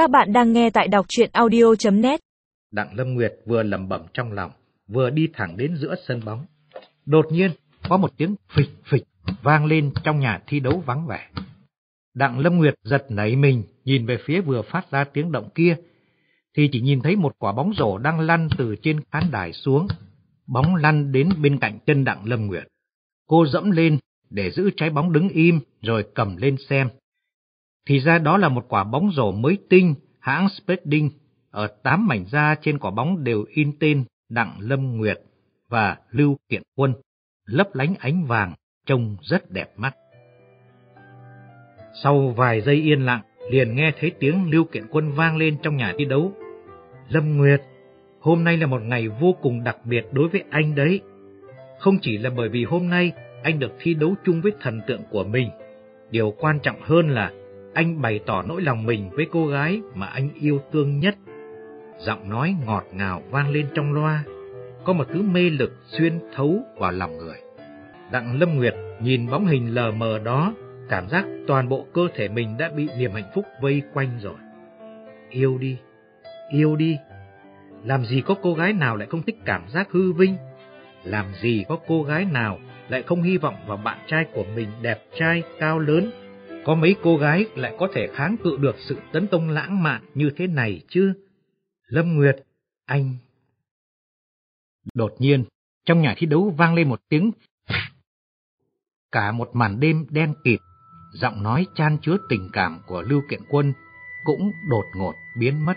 Các bạn đang nghe tại đọc chuyện audio.net Đặng Lâm Nguyệt vừa lẩm bẩm trong lòng, vừa đi thẳng đến giữa sân bóng. Đột nhiên, có một tiếng phịch phịch vang lên trong nhà thi đấu vắng vẻ. Đặng Lâm Nguyệt giật nảy mình, nhìn về phía vừa phát ra tiếng động kia, thì chỉ nhìn thấy một quả bóng rổ đang lăn từ trên khán đài xuống. Bóng lăn đến bên cạnh chân Đặng Lâm Nguyệt. Cô dẫm lên để giữ trái bóng đứng im rồi cầm lên xem. Thì ra đó là một quả bóng rổ mới tinh, hãng Spedding. Ở tám mảnh da trên quả bóng đều in tên Đặng Lâm Nguyệt và Lưu Kiện Quân, lấp lánh ánh vàng, trông rất đẹp mắt. Sau vài giây yên lặng, liền nghe thấy tiếng Lưu Kiện Quân vang lên trong nhà thi đấu. Lâm Nguyệt, hôm nay là một ngày vô cùng đặc biệt đối với anh đấy. Không chỉ là bởi vì hôm nay anh được thi đấu chung với thần tượng của mình, điều quan trọng hơn là anh bày tỏ nỗi lòng mình với cô gái mà anh yêu thương nhất. Giọng nói ngọt ngào vang lên trong loa, có một thứ mê lực xuyên thấu vào lòng người. Đặng Lâm Nguyệt nhìn bóng hình lờ mờ đó, cảm giác toàn bộ cơ thể mình đã bị niềm hạnh phúc vây quanh rồi. Yêu đi, yêu đi. Làm gì có cô gái nào lại không thích cảm giác hư vinh? Làm gì có cô gái nào lại không hy vọng vào bạn trai của mình đẹp trai, cao lớn, có mấy cô gái lại có thể kháng cự được sự tấn công lãng mạn như thế này chứ? Lâm Nguyệt, anh... Đột nhiên, trong nhà thi đấu vang lên một tiếng. Cả một màn đêm đen kịt, giọng nói chan chứa tình cảm của Lưu Kiện Quân cũng đột ngột biến mất,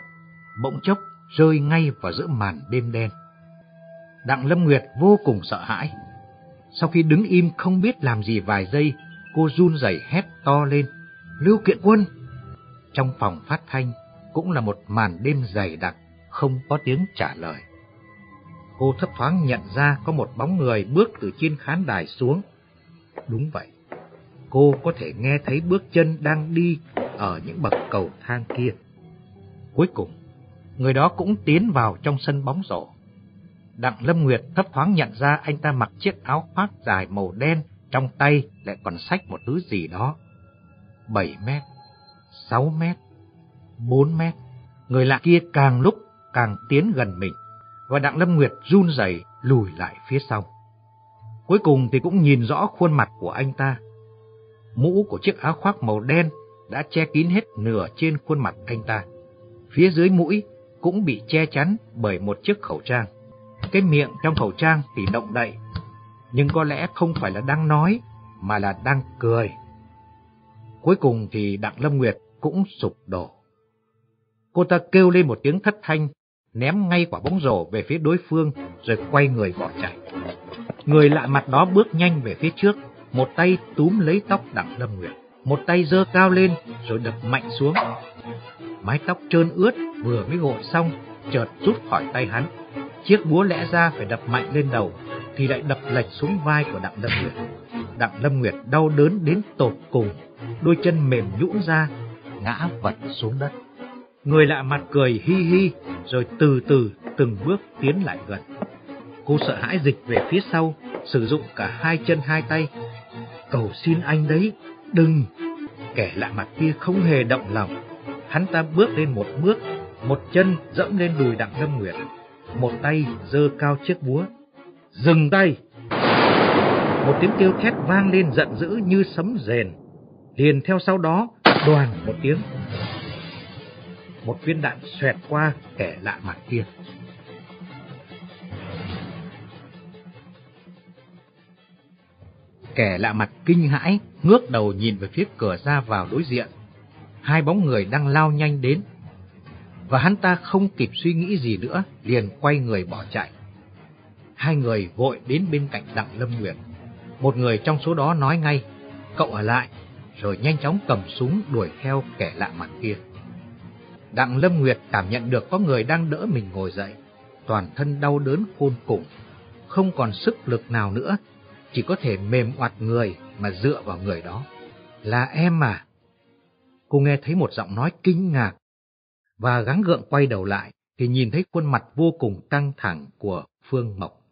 bỗng chốc rơi ngay vào giữa màn đêm đen. Đặng Lâm Nguyệt vô cùng sợ hãi. Sau khi đứng im không biết làm gì vài giây, cô run rẩy hét to lên, Lưu Kiện Quân! Trong phòng phát thanh cũng là một màn đêm dày đặc, không có tiếng trả lời. Cô thấp thoáng nhận ra có một bóng người bước từ trên khán đài xuống. Đúng vậy, cô có thể nghe thấy bước chân đang đi ở những bậc cầu thang kia. Cuối cùng, người đó cũng tiến vào trong sân bóng rổ. Đặng Lâm Nguyệt thấp thoáng nhận ra anh ta mặc chiếc áo khoác dài màu đen trong tay lại còn sách một thứ gì đó. 7 mét, 6 mét, 4 mét. Người lạ kia càng lúc càng tiến gần mình, và Đặng Lâm Nguyệt run rẩy lùi lại phía sau. Cuối cùng thì cũng nhìn rõ khuôn mặt của anh ta. Mũ của chiếc áo khoác màu đen đã che kín hết nửa trên khuôn mặt anh ta. Phía dưới mũi cũng bị che chắn bởi một chiếc khẩu trang. Cái miệng trong khẩu trang thì động đậy nhưng có lẽ không phải là đang nói, mà là đang cười. Cuối cùng thì Đặng Lâm Nguyệt cũng sụp đổ. Cô ta kêu lên một tiếng thất thanh, ném ngay quả bóng rổ về phía đối phương, rồi quay người bỏ chạy. Người lạ mặt đó bước nhanh về phía trước, một tay túm lấy tóc Đặng Lâm Nguyệt, một tay giơ cao lên rồi đập mạnh xuống. Mái tóc trơn ướt vừa mới gội xong, chợt rút khỏi tay hắn. Chiếc búa lẽ ra phải đập mạnh lên đầu, thì lại đập lệch xuống vai của Đặng Lâm Nguyệt. Đặng Lâm Nguyệt đau đớn đến tột cùng, đôi chân mềm nhũn ra, ngã vật xuống đất. Người lạ mặt cười hi hi, rồi từ từ từng bước tiến lại gần. Cô sợ hãi dịch về phía sau, sử dụng cả hai chân hai tay. Cầu xin anh đấy, đừng! Kẻ lạ mặt kia không hề động lòng. Hắn ta bước lên một bước, một chân dẫm lên đùi Đặng Lâm Nguyệt, một tay giơ cao chiếc búa Dừng tay! Một tiếng kêu thét vang lên giận dữ như sấm rền. Liền theo sau đó, đoàn một tiếng. Một viên đạn xoẹt qua kẻ lạ mặt kia. Kẻ lạ mặt kinh hãi, ngước đầu nhìn về phía cửa ra vào đối diện. Hai bóng người đang lao nhanh đến. Và hắn ta không kịp suy nghĩ gì nữa, liền quay người bỏ chạy. Hai người vội đến bên cạnh Đặng Lâm Nguyệt. Một người trong số đó nói ngay, cậu ở lại, rồi nhanh chóng cầm súng đuổi theo kẻ lạ mặt kia. Đặng Lâm Nguyệt cảm nhận được có người đang đỡ mình ngồi dậy, toàn thân đau đớn khôn cùng, không còn sức lực nào nữa, chỉ có thể mềm oặt người mà dựa vào người đó. Là em mà. Cô nghe thấy một giọng nói kinh ngạc, và gắng gượng quay đầu lại thì nhìn thấy khuôn mặt vô cùng căng thẳng của Phương Mộc.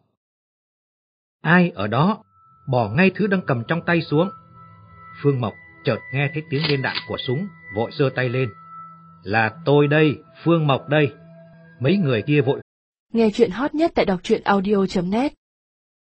Ai ở đó? Bỏ ngay thứ đang cầm trong tay xuống. Phương Mộc chợt nghe thấy tiếng lên đạn của súng, vội giơ tay lên. Là tôi đây, Phương Mộc đây. Mấy người kia vội. Nghe chuyện hot nhất tại đọc truyện audio.net